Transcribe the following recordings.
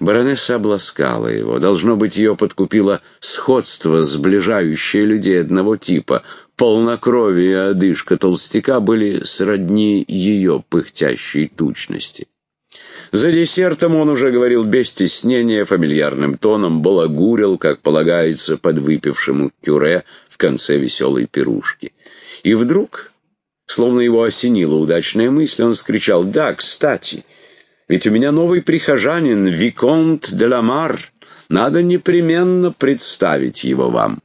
Баронесса обласкала его. Должно быть, ее подкупило сходство, сближающее людей одного типа. Полнокровие и одышка толстяка были сродни ее пыхтящей тучности. За десертом он уже говорил без стеснения, фамильярным тоном, балагурил, как полагается подвыпившему кюре в конце веселой пирушки. И вдруг, словно его осенила удачная мысль, он скричал «Да, кстати, ведь у меня новый прихожанин, Виконт де Ламар, надо непременно представить его вам».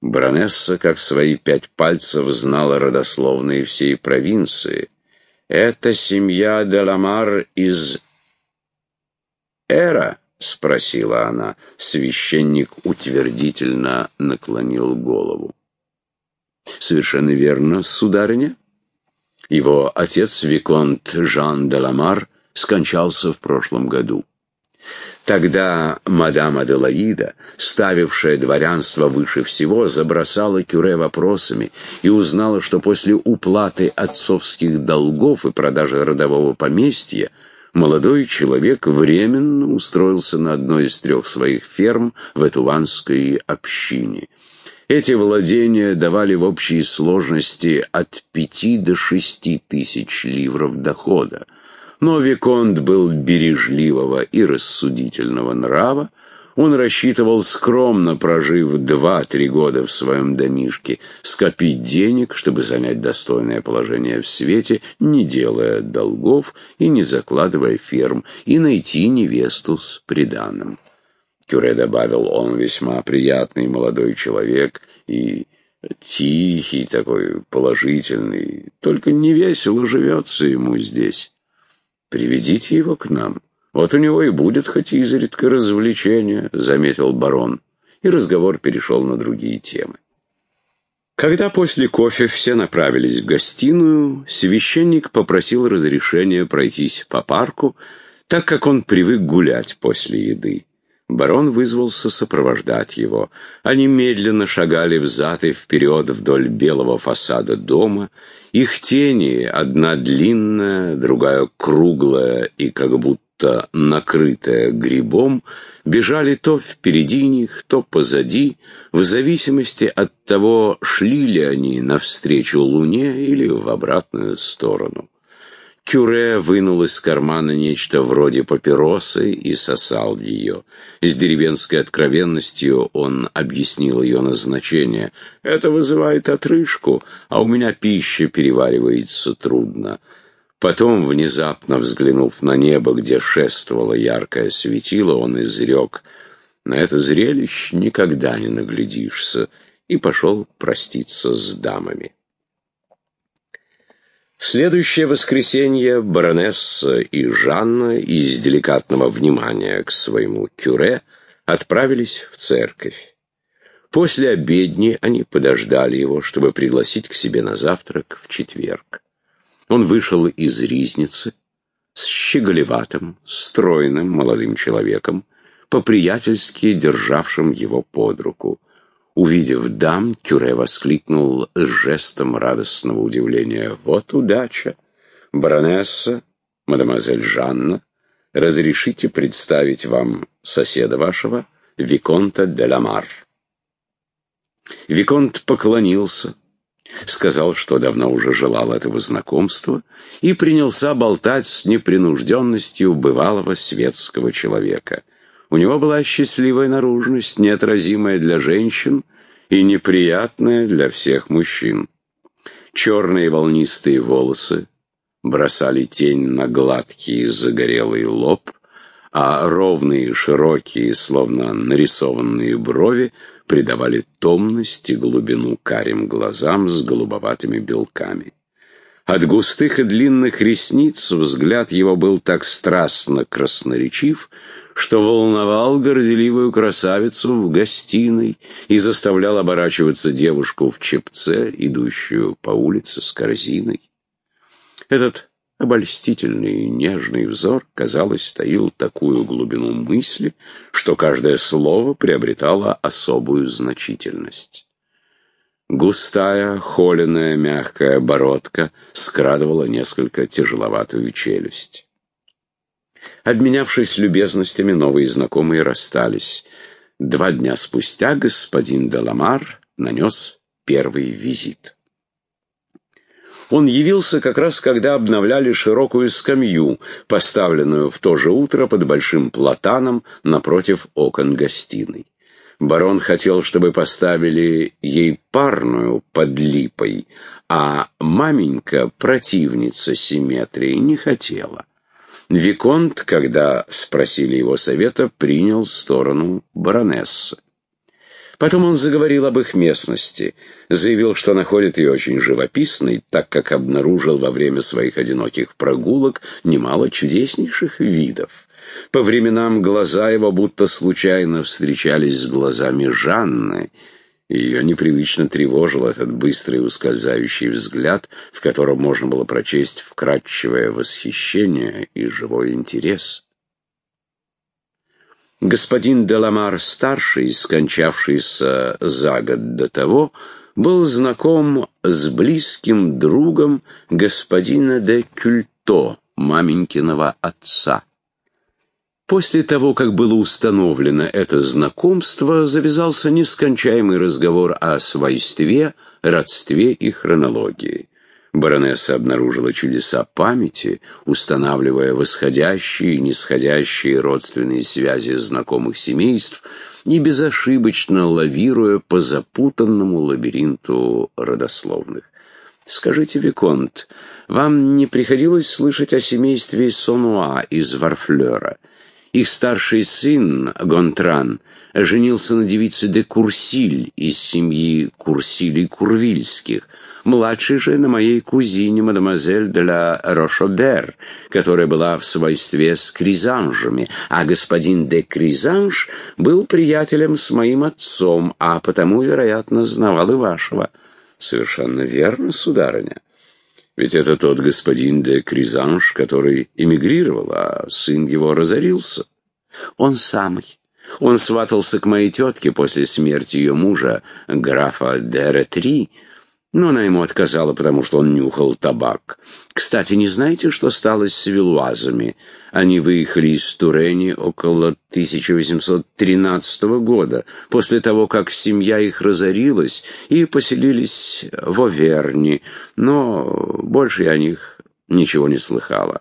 Баронесса, как свои пять пальцев, знала родословные всей провинции — «Это семья Деламар из Эра?» — спросила она. Священник утвердительно наклонил голову. «Совершенно верно, сударыня. Его отец, Виконт Жан Деламар, скончался в прошлом году. Тогда мадам Аделаида, ставившая дворянство выше всего, забросала Кюре вопросами и узнала, что после уплаты отцовских долгов и продажи родового поместья молодой человек временно устроился на одной из трех своих ферм в Этуванской общине. Эти владения давали в общей сложности от пяти до шести тысяч ливров дохода. Но Виконт был бережливого и рассудительного нрава, он рассчитывал, скромно прожив два-три года в своем домишке, скопить денег, чтобы занять достойное положение в свете, не делая долгов и не закладывая ферм, и найти невесту с приданым. Кюре добавил, он весьма приятный молодой человек и тихий такой, положительный, только не весело живется ему здесь. Приведите его к нам. Вот у него и будет хоть изредка развлечение, заметил барон. И разговор перешел на другие темы. Когда после кофе все направились в гостиную, священник попросил разрешения пройтись по парку, так как он привык гулять после еды. Барон вызвался сопровождать его. Они медленно шагали взад и вперед вдоль белого фасада дома. Их тени, одна длинная, другая круглая и как будто накрытая грибом, бежали то впереди них, то позади, в зависимости от того, шли ли они навстречу луне или в обратную сторону. Кюре вынул из кармана нечто вроде папиросы и сосал ее. С деревенской откровенностью он объяснил ее назначение. «Это вызывает отрыжку, а у меня пища переваривается трудно». Потом, внезапно взглянув на небо, где шествовало яркое светило, он изрек «На это зрелище никогда не наглядишься» и пошел проститься с дамами. В следующее воскресенье баронесса и Жанна из деликатного внимания к своему кюре отправились в церковь. После обедни они подождали его, чтобы пригласить к себе на завтрак в четверг. Он вышел из ризницы с щеголеватым, стройным молодым человеком, по-приятельски державшим его под руку. Увидев дам, Кюре воскликнул жестом радостного удивления. «Вот удача! Баронесса, мадемуазель Жанна, разрешите представить вам соседа вашего, Виконта де Ламар». Виконт поклонился, сказал, что давно уже желал этого знакомства, и принялся болтать с непринужденностью бывалого светского человека. У него была счастливая наружность, неотразимая для женщин и неприятная для всех мужчин. Черные волнистые волосы бросали тень на гладкий загорелый лоб, а ровные, широкие, словно нарисованные брови придавали томность и глубину карим глазам с голубоватыми белками. От густых и длинных ресниц взгляд его был так страстно красноречив, что волновал горделивую красавицу в гостиной и заставлял оборачиваться девушку в чепце, идущую по улице с корзиной. Этот обольстительный нежный взор, казалось, таил такую глубину мысли, что каждое слово приобретало особую значительность. Густая, холеная, мягкая бородка скрадывала несколько тяжеловатую челюсть. Обменявшись любезностями, новые знакомые расстались. Два дня спустя господин Деламар нанес первый визит. Он явился как раз, когда обновляли широкую скамью, поставленную в то же утро под большим платаном напротив окон гостиной. Барон хотел, чтобы поставили ей парную под липой, а маменька, противница симметрии, не хотела. Виконт, когда спросили его совета, принял сторону баронессы. Потом он заговорил об их местности, заявил, что находит ее очень живописной, так как обнаружил во время своих одиноких прогулок немало чудеснейших видов. По временам глаза его будто случайно встречались с глазами Жанны, ее непривычно тревожил этот быстрый ускользающий взгляд, в котором можно было прочесть вкрадчивое восхищение и живой интерес. Господин Деламар-старший, скончавшийся за год до того, был знаком с близким другом господина де Кюльто, маменькиного отца. После того, как было установлено это знакомство, завязался нескончаемый разговор о свойстве, родстве и хронологии. Баронесса обнаружила чудеса памяти, устанавливая восходящие и нисходящие родственные связи знакомых семейств и безошибочно лавируя по запутанному лабиринту родословных. «Скажите, Виконт, вам не приходилось слышать о семействе Сонуа из Варфлера? Их старший сын, Гонтран, женился на девице де Курсиль из семьи Курсилей-Курвильских – младшей же на моей кузине, мадемуазель де ла Рошобер, которая была в свойстве с Кризанжами, а господин де Кризанж был приятелем с моим отцом, а потому, вероятно, знавал и вашего. Совершенно верно, сударыня. Ведь это тот господин де Кризанж, который эмигрировал, а сын его разорился. Он самый. Он сватался к моей тетке после смерти ее мужа, графа де Ретри, но она ему отказала, потому что он нюхал табак. Кстати, не знаете, что стало с вилуазами? Они выехали из Турени около 1813 года, после того, как семья их разорилась, и поселились в Оверни, но больше я о них ничего не слыхала.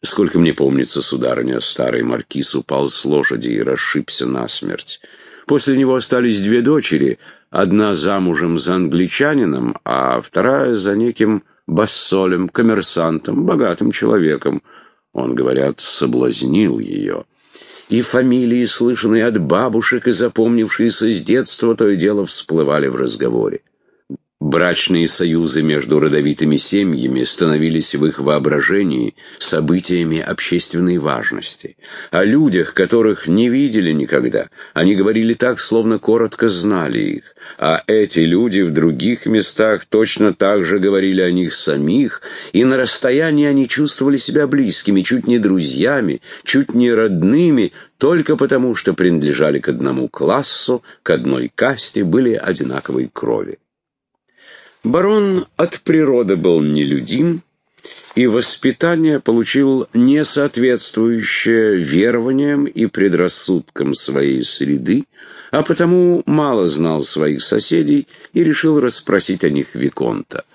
Сколько мне помнится, сударыня, старый маркиз упал с лошади и расшибся насмерть. После него остались две дочери — Одна замужем за англичанином, а вторая за неким бассолем, коммерсантом, богатым человеком. Он, говорят, соблазнил ее. И фамилии, слышанные от бабушек и запомнившиеся с детства, то и дело всплывали в разговоре. Брачные союзы между родовитыми семьями становились в их воображении событиями общественной важности. О людях, которых не видели никогда, они говорили так, словно коротко знали их, а эти люди в других местах точно так же говорили о них самих, и на расстоянии они чувствовали себя близкими, чуть не друзьями, чуть не родными, только потому, что принадлежали к одному классу, к одной касте, были одинаковой крови. Барон от природы был нелюдим, и воспитание получил несоответствующее верованиям и предрассудкам своей среды, а потому мало знал своих соседей и решил расспросить о них Виконта.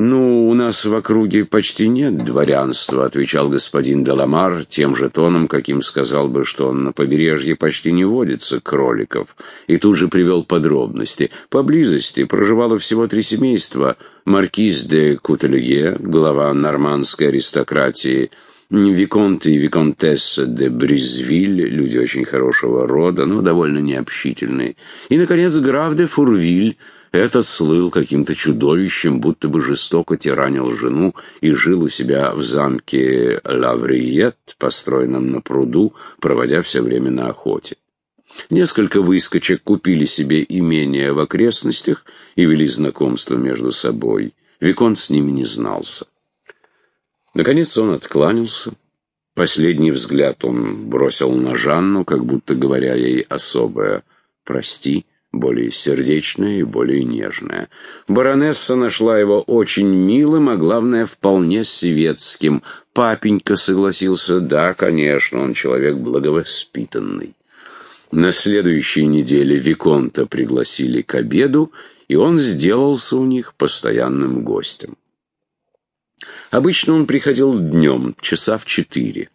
«Ну, у нас в округе почти нет дворянства», — отвечал господин Деламар тем же тоном, каким сказал бы, что на побережье почти не водится кроликов, и тут же привел подробности. Поблизости проживало всего три семейства — маркиз де Кутелье, глава нормандской аристократии, Виконт и Виконтесса де Бризвиль, люди очень хорошего рода, но довольно необщительные, и, наконец, граф де Фурвиль, этот слыл каким-то чудовищем, будто бы жестоко тиранил жену и жил у себя в замке Лавриет, построенном на пруду, проводя все время на охоте. Несколько выскочек купили себе имение в окрестностях и вели знакомство между собой. Викон с ними не знался. Наконец он откланялся. Последний взгляд он бросил на Жанну, как будто говоря ей особое «прости», более сердечное и более нежное. Баронесса нашла его очень милым, а главное, вполне светским. Папенька согласился, да, конечно, он человек благовоспитанный. На следующей неделе Виконта пригласили к обеду, и он сделался у них постоянным гостем. Обычно он приходил днем, часа в четыре.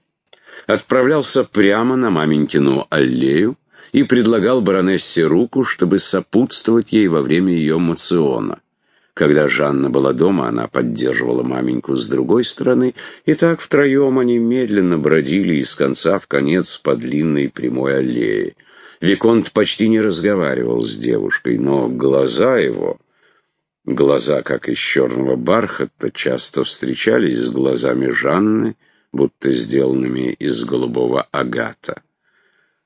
Отправлялся прямо на маменькину аллею, и предлагал баронессе руку, чтобы сопутствовать ей во время ее мациона. Когда Жанна была дома, она поддерживала маменьку с другой стороны, и так втроем они медленно бродили из конца в конец по длинной прямой аллее. Виконт почти не разговаривал с девушкой, но глаза его, глаза как из черного бархата, часто встречались с глазами Жанны, будто сделанными из голубого агата.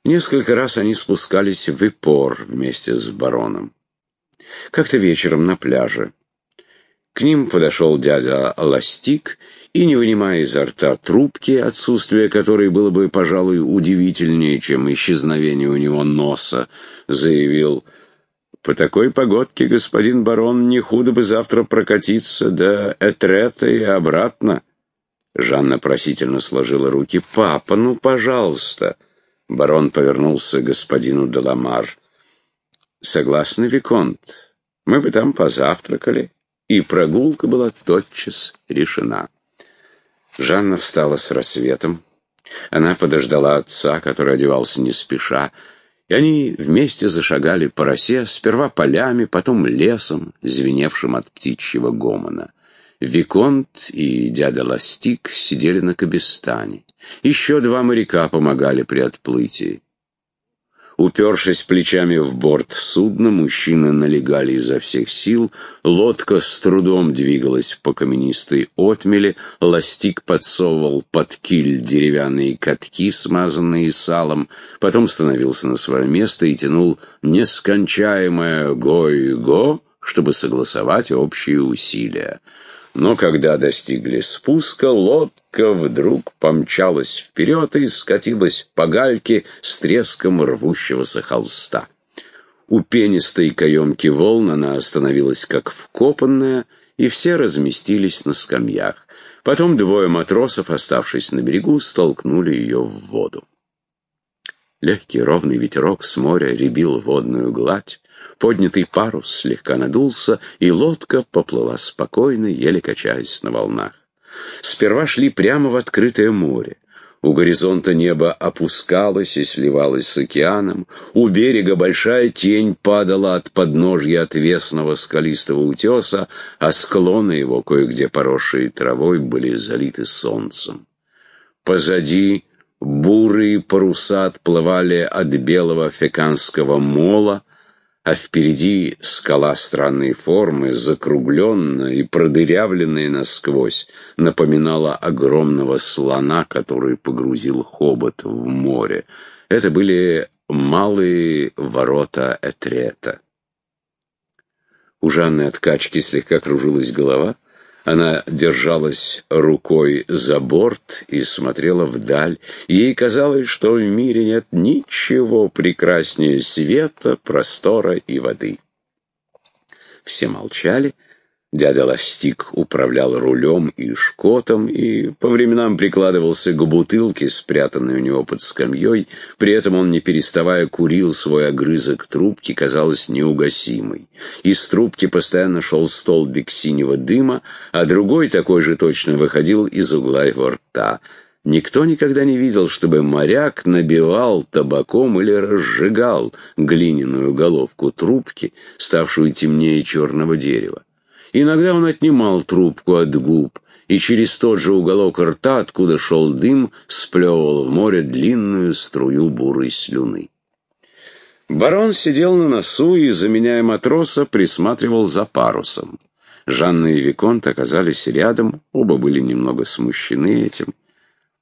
Несколько раз они спускались в Ипор вместе с бароном. Как-то вечером на пляже. К ним подошел дядя Ластик и, не вынимая изо рта трубки, отсутствие которой было бы, пожалуй, удивительнее, чем исчезновение у него носа, заявил «По такой погодке, господин барон, не худо бы завтра прокатиться до Этрета и обратно». Жанна просительно сложила руки. «Папа, ну, пожалуйста». Барон повернулся к господину Деламар. «Согласны, Виконт, мы бы там позавтракали». И прогулка была тотчас решена. Жанна встала с рассветом. Она подождала отца, который одевался не спеша, и они вместе зашагали по росе, сперва полями, потом лесом, звеневшим от птичьего гомона. Виконт и дядя Ластик сидели на кабестане. Еще два моряка помогали при отплытии. Упершись плечами в борт судна, мужчины налегали изо всех сил, лодка с трудом двигалась по каменистой отмеле, ластик подсовывал под киль деревянные катки, смазанные салом, потом становился на свое место и тянул нескончаемое «го-го», чтобы согласовать общие усилия. Но когда достигли спуска, лодка вдруг помчалась вперед и скатилась по гальке с треском рвущегося холста. У пенистой каемки волн она остановилась как вкопанная, и все разместились на скамьях. Потом двое матросов, оставшись на берегу, столкнули ее в воду. Легкий ровный ветерок с моря ребил водную гладь, Поднятый парус слегка надулся, и лодка поплыла спокойно, еле качаясь на волнах. Сперва шли прямо в открытое море. У горизонта небо опускалось и сливалось с океаном. У берега большая тень падала от подножья отвесного скалистого утеса, а склоны его, кое-где поросшие травой, были залиты солнцем. Позади бурые паруса отплывали от белого феканского мола, а впереди скала странной формы, закругленная и продырявленная насквозь, напоминала огромного слона, который погрузил хобот в море. Это были малые ворота Этрета. У Жанны от качки слегка кружилась голова — она держалась рукой за борт и смотрела вдаль. Ей казалось, что в мире нет ничего прекраснее света, простора и воды. Все молчали, Дядя Ластик управлял рулем и шкотом и по временам прикладывался к бутылке, спрятанной у него под скамьей. При этом он, не переставая, курил свой огрызок трубки, казалось, неугасимой. Из трубки постоянно шел столбик синего дыма, а другой такой же точно выходил из угла его рта. Никто никогда не видел, чтобы моряк набивал табаком или разжигал глиняную головку трубки, ставшую темнее черного дерева. Иногда он отнимал трубку от губ и через тот же уголок рта, откуда шел дым, сплевывал в море длинную струю бурой слюны. Барон сидел на носу и, заменяя матроса, присматривал за парусом. Жанна и Виконт оказались рядом, оба были немного смущены этим.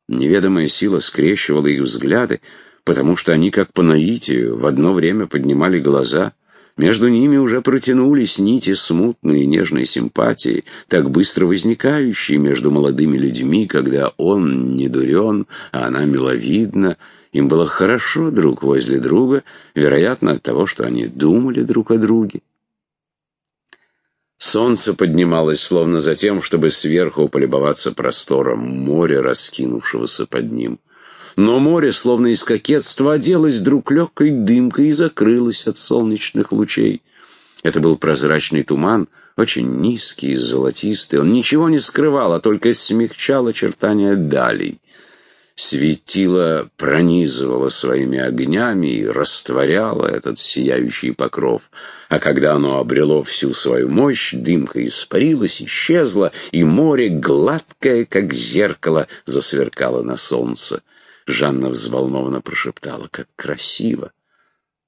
Неведомая сила скрещивала их взгляды, потому что они, как по наитию, в одно время поднимали глаза — Между ними уже протянулись нити смутной и нежной симпатии, так быстро возникающие между молодыми людьми, когда он не дурен, а она миловидна. Им было хорошо друг возле друга, вероятно, от того, что они думали друг о друге. Солнце поднималось словно за тем, чтобы сверху полюбоваться простором моря, раскинувшегося под ним. Но море, словно из кокетства, оделось вдруг легкой дымкой и закрылось от солнечных лучей. Это был прозрачный туман, очень низкий и золотистый. Он ничего не скрывал, а только смягчал очертания далей. Светило пронизывало своими огнями и растворяло этот сияющий покров. А когда оно обрело всю свою мощь, дымка испарилась, исчезла, и море, гладкое, как зеркало, засверкало на солнце. Жанна взволнованно прошептала. «Как красиво!»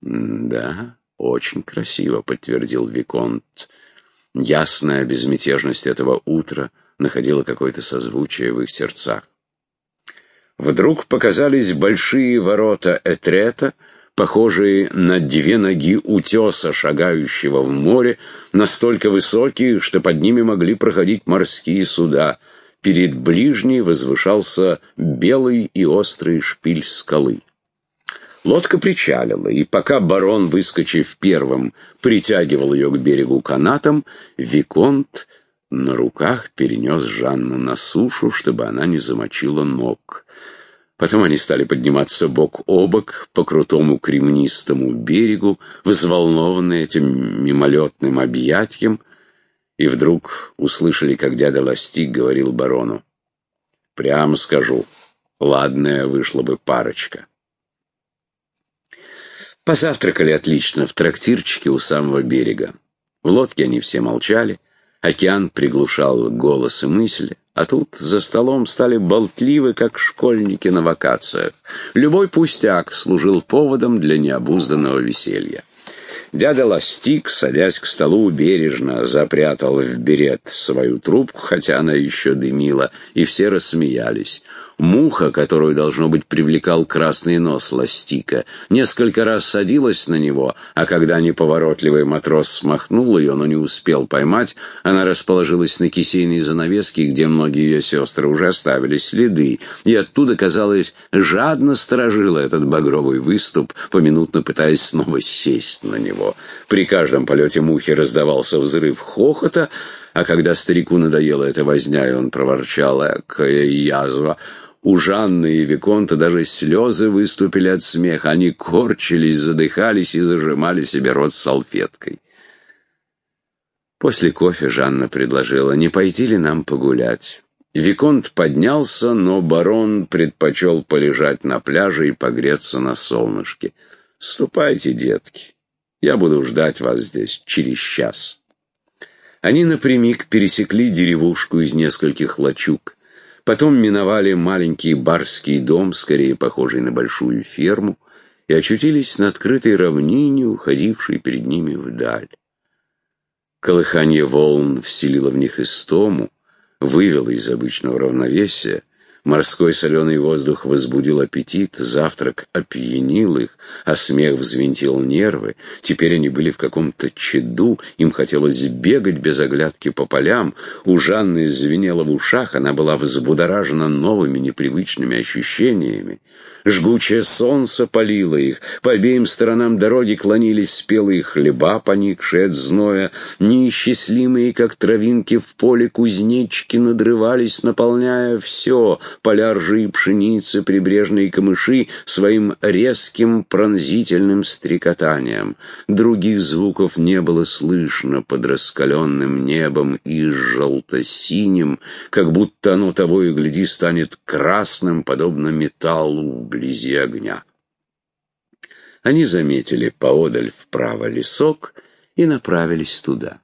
«Да, очень красиво», — подтвердил Виконт. Ясная безмятежность этого утра находила какое-то созвучие в их сердцах. Вдруг показались большие ворота Этрета, похожие на две ноги утеса, шагающего в море, настолько высокие, что под ними могли проходить морские суда — Перед ближней возвышался белый и острый шпиль скалы. Лодка причалила, и пока барон, выскочив первым, притягивал ее к берегу канатом, Виконт на руках перенес Жанну на сушу, чтобы она не замочила ног. Потом они стали подниматься бок о бок по крутому кремнистому берегу, взволнованные этим мимолетным объятием, и вдруг услышали, как дядя Ластик говорил барону. «Прямо скажу, ладная вышла бы парочка». Позавтракали отлично в трактирчике у самого берега. В лодке они все молчали, океан приглушал голос и мысли, а тут за столом стали болтливы, как школьники на вакациях. Любой пустяк служил поводом для необузданного веселья. Дядя Ластик, садясь к столу, бережно запрятал в берет свою трубку, хотя она еще дымила, и все рассмеялись. Муха, которую, должно быть, привлекал красный нос ластика, несколько раз садилась на него, а когда неповоротливый матрос смахнул ее, но не успел поймать, она расположилась на кисейной занавеске, где многие ее сестры уже оставили следы, и оттуда, казалось, жадно сторожила этот багровый выступ, поминутно пытаясь снова сесть на него. При каждом полете мухи раздавался взрыв хохота, а когда старику надоело эта возня, и он проворчал, «Экая язва!» У Жанны и Виконта даже слезы выступили от смеха. Они корчились, задыхались и зажимали себе рот салфеткой. После кофе Жанна предложила, не пойти ли нам погулять. Виконт поднялся, но барон предпочел полежать на пляже и погреться на солнышке. «Ступайте, детки, я буду ждать вас здесь через час». Они напрямик пересекли деревушку из нескольких лачуг. Потом миновали маленький барский дом, скорее похожий на большую ферму, и очутились на открытой равнине, уходившей перед ними вдаль. Колыхание волн вселило в них истому, вывело из обычного равновесия, Морской соленый воздух возбудил аппетит, завтрак опьянил их, а смех взвинтил нервы. Теперь они были в каком-то чаду, им хотелось бегать без оглядки по полям. У Жанны звенело в ушах, она была взбудоражена новыми непривычными ощущениями. Жгучее солнце палило их, по обеим сторонам дороги клонились спелые хлеба, поникшие от зноя, неисчислимые, как травинки в поле, кузнечки надрывались, наполняя все — поля ржи пшеницы, прибрежные камыши своим резким пронзительным стрекотанием. Других звуков не было слышно под раскаленным небом и желто-синим, как будто оно того и гляди станет красным, подобно металлу вблизи огня. Они заметили поодаль вправо лесок и направились туда.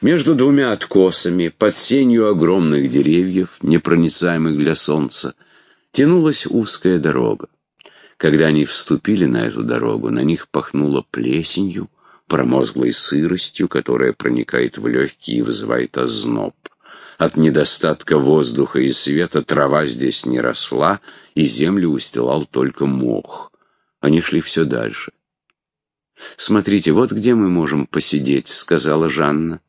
Между двумя откосами, под сенью огромных деревьев, непроницаемых для солнца, тянулась узкая дорога. Когда они вступили на эту дорогу, на них пахнуло плесенью, промозглой сыростью, которая проникает в легкие и вызывает озноб. От недостатка воздуха и света трава здесь не росла, и землю устилал только мох. Они шли все дальше. «Смотрите, вот где мы можем посидеть», — сказала Жанна.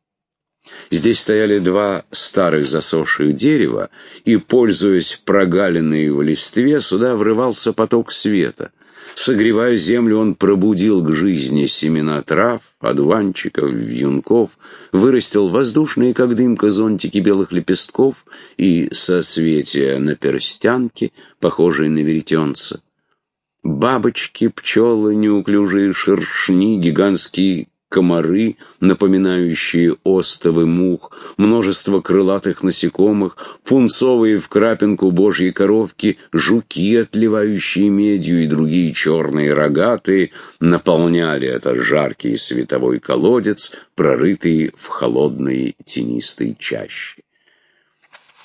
Здесь стояли два старых засохших дерева, и, пользуясь прогалиной в листве, сюда врывался поток света. Согревая землю, он пробудил к жизни семена трав, одуванчиков, вьюнков, вырастил воздушные, как дымка, зонтики белых лепестков и соцветия на перстянке, похожие на веретенца. Бабочки, пчелы, неуклюжие шершни, гигантские комары, напоминающие остовы мух, множество крылатых насекомых, пунцовые в крапинку божьи коровки, жуки, отливающие медью и другие черные рогатые, наполняли этот жаркий световой колодец, прорытый в холодной тенистой чаще.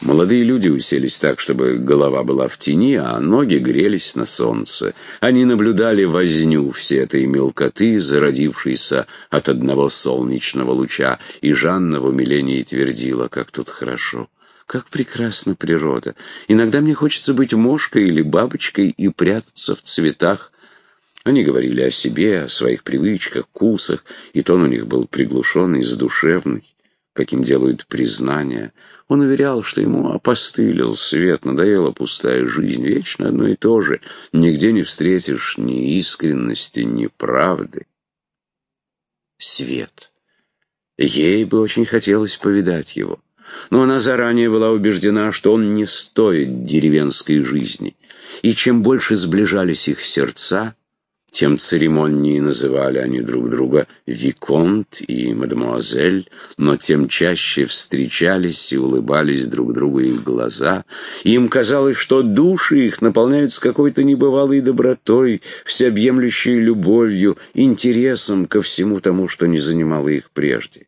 Молодые люди уселись так, чтобы голова была в тени, а ноги грелись на солнце. Они наблюдали возню всей этой мелкоты, зародившейся от одного солнечного луча, и Жанна в умилении твердила, как тут хорошо. Как прекрасна природа. Иногда мне хочется быть мошкой или бабочкой и прятаться в цветах. Они говорили о себе, о своих привычках, вкусах, и тон у них был приглушенный, задушевный, каким делают признания. Он уверял, что ему опостылил свет, надоела пустая жизнь, вечно одно и то же. Нигде не встретишь ни искренности, ни правды. Свет. Ей бы очень хотелось повидать его. Но она заранее была убеждена, что он не стоит деревенской жизни. И чем больше сближались их сердца, тем церемоннее называли они друг друга «виконт» и «мадемуазель», но тем чаще встречались и улыбались друг другу их глаза. Им казалось, что души их наполняются какой-то небывалой добротой, всеобъемлющей любовью, интересом ко всему тому, что не занимало их прежде.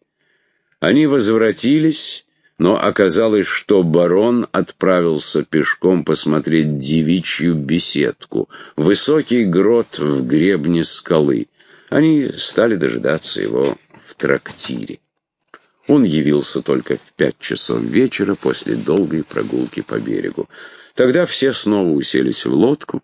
Они возвратились но оказалось, что барон отправился пешком посмотреть девичью беседку, высокий грот в гребне скалы. Они стали дожидаться его в трактире. Он явился только в пять часов вечера после долгой прогулки по берегу. Тогда все снова уселись в лодку.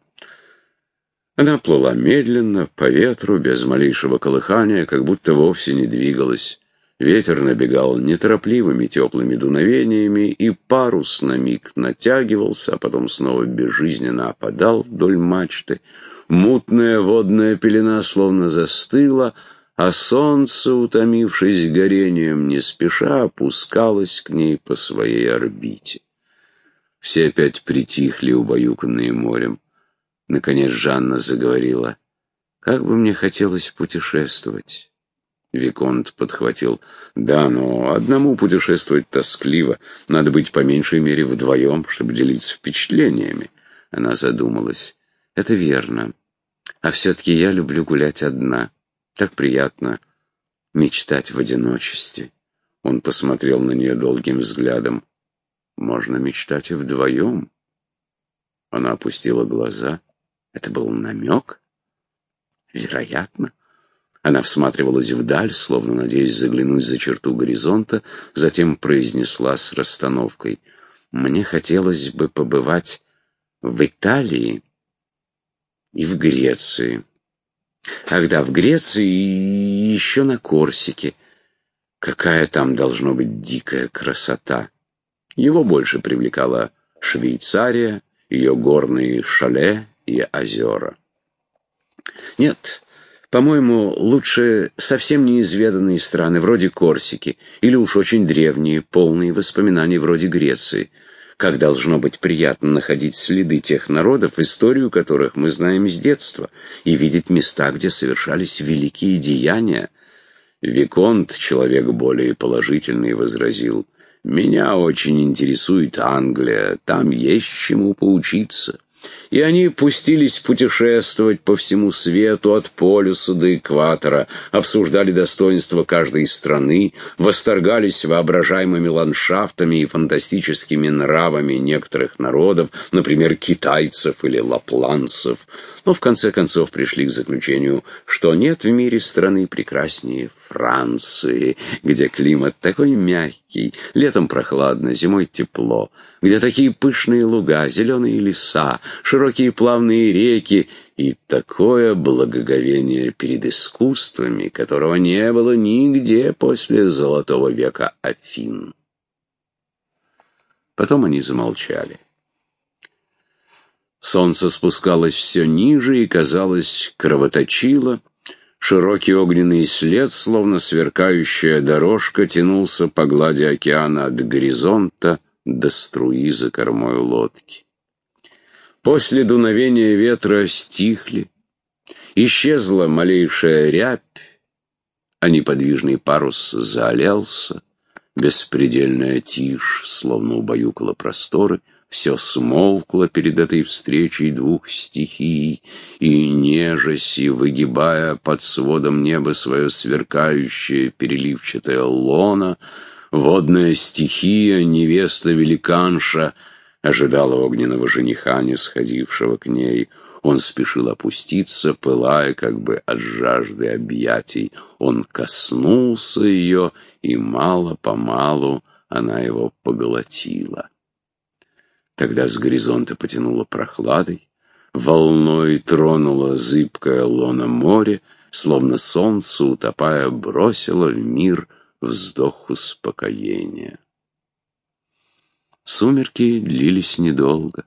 Она плыла медленно, по ветру, без малейшего колыхания, как будто вовсе не двигалась. Ветер набегал неторопливыми теплыми дуновениями, и парус на миг натягивался, а потом снова безжизненно опадал вдоль мачты. Мутная водная пелена словно застыла, а солнце, утомившись горением, не спеша опускалось к ней по своей орбите. Все опять притихли, убаюканные морем. Наконец Жанна заговорила. «Как бы мне хотелось путешествовать!» Виконт подхватил. «Да, но одному путешествовать тоскливо. Надо быть по меньшей мере вдвоем, чтобы делиться впечатлениями». Она задумалась. «Это верно. А все-таки я люблю гулять одна. Так приятно мечтать в одиночестве». Он посмотрел на нее долгим взглядом. «Можно мечтать и вдвоем». Она опустила глаза. Это был намек? Вероятно. Она всматривалась вдаль, словно надеясь заглянуть за черту горизонта, затем произнесла с расстановкой. «Мне хотелось бы побывать в Италии и в Греции. Ах да, в Греции и еще на Корсике. Какая там должна быть дикая красота!» Его больше привлекала Швейцария, ее горные шале и озера. Нет, по-моему, лучше совсем неизведанные страны, вроде Корсики, или уж очень древние, полные воспоминаний вроде Греции. Как должно быть приятно находить следы тех народов, историю которых мы знаем с детства, и видеть места, где совершались великие деяния. Виконт, человек более положительный, возразил, «Меня очень интересует Англия, там есть чему поучиться» и они пустились путешествовать по всему свету от полюса до экватора, обсуждали достоинства каждой страны, восторгались воображаемыми ландшафтами и фантастическими нравами некоторых народов, например, китайцев или лапланцев, но в конце концов пришли к заключению, что нет в мире страны прекраснее Франции, где климат такой мягкий, летом прохладно, зимой тепло, где такие пышные луга, зеленые леса, широкие плавные реки и такое благоговение перед искусствами, которого не было нигде после Золотого века Афин. Потом они замолчали. Солнце спускалось все ниже и, казалось, кровоточило. Широкий огненный след, словно сверкающая дорожка, тянулся по глади океана от горизонта до струи за кормой лодки. После дуновения ветра стихли, исчезла малейшая рябь, а неподвижный парус заолелся, беспредельная тишь, словно убаюкала просторы, все смолкло перед этой встречей двух стихий, и нежась и выгибая под сводом неба свое сверкающее переливчатое лоно, водная стихия, невеста-великанша, ожидала огненного жениха, не сходившего к ней. Он спешил опуститься, пылая как бы от жажды объятий. Он коснулся ее, и мало-помалу она его поглотила. Тогда с горизонта потянуло прохладой, волной тронула зыбкое лоно море, словно солнце, утопая, бросило в мир вздох успокоения. Сумерки длились недолго.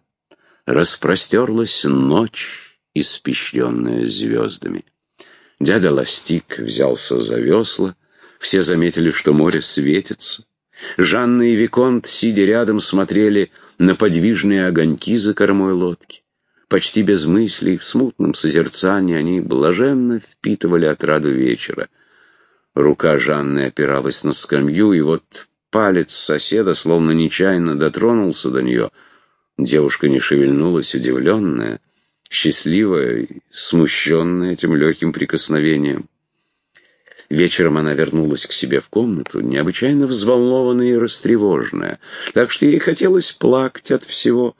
Распростерлась ночь, испещренная звездами. Дядя Ластик взялся за весла, все заметили, что море светится. Жанна и Виконт, сидя рядом, смотрели на подвижные огоньки за кормой лодки. Почти без мыслей, в смутном созерцании они блаженно впитывали отраду вечера. Рука Жанны опиралась на скамью, и вот палец соседа словно нечаянно дотронулся до нее. Девушка не шевельнулась, удивленная, счастливая, смущенная этим легким прикосновением. Вечером она вернулась к себе в комнату, необычайно взволнованная и растревоженная, так что ей хотелось плакать от всего.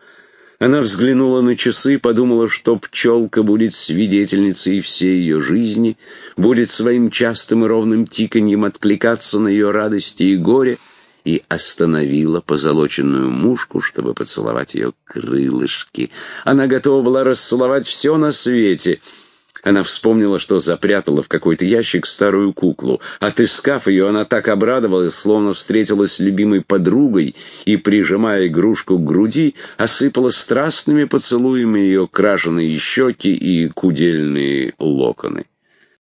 Она взглянула на часы, подумала, что пчелка будет свидетельницей всей ее жизни, будет своим частым и ровным тиканьем откликаться на ее радости и горе, и остановила позолоченную мушку, чтобы поцеловать ее крылышки. Она готова была расцеловать все на свете — она вспомнила, что запрятала в какой-то ящик старую куклу. Отыскав ее, она так обрадовалась, словно встретилась с любимой подругой и, прижимая игрушку к груди, осыпала страстными поцелуями ее крашеные щеки и кудельные локоны.